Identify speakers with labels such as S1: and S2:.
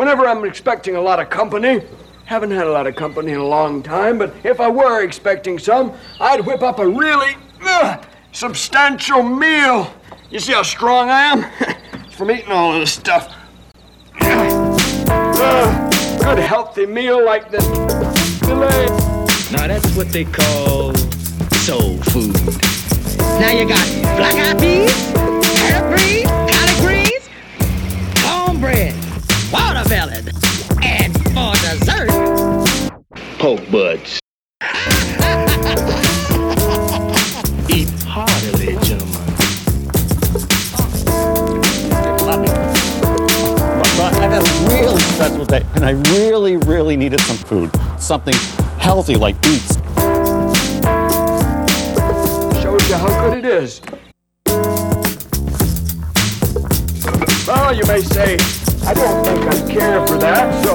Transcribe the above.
S1: whenever I'm expecting a lot of company, haven't had a lot of company in a long time, but if I were expecting some, I'd whip up a really uh, substantial meal. You see how strong I am? from eating all of this stuff. Uh, good healthy meal like this filet.
S2: Now that's what they call soul food.
S3: Now you got black eyed peas, watermelon, and for dessert,
S2: Poke buds. Eat heartily, gentlemen.
S4: I've had a really stressful day, and I really, really needed some food. Something healthy like beets.
S1: Shows you how good it is. Well, you may say, I don't think I care for that, so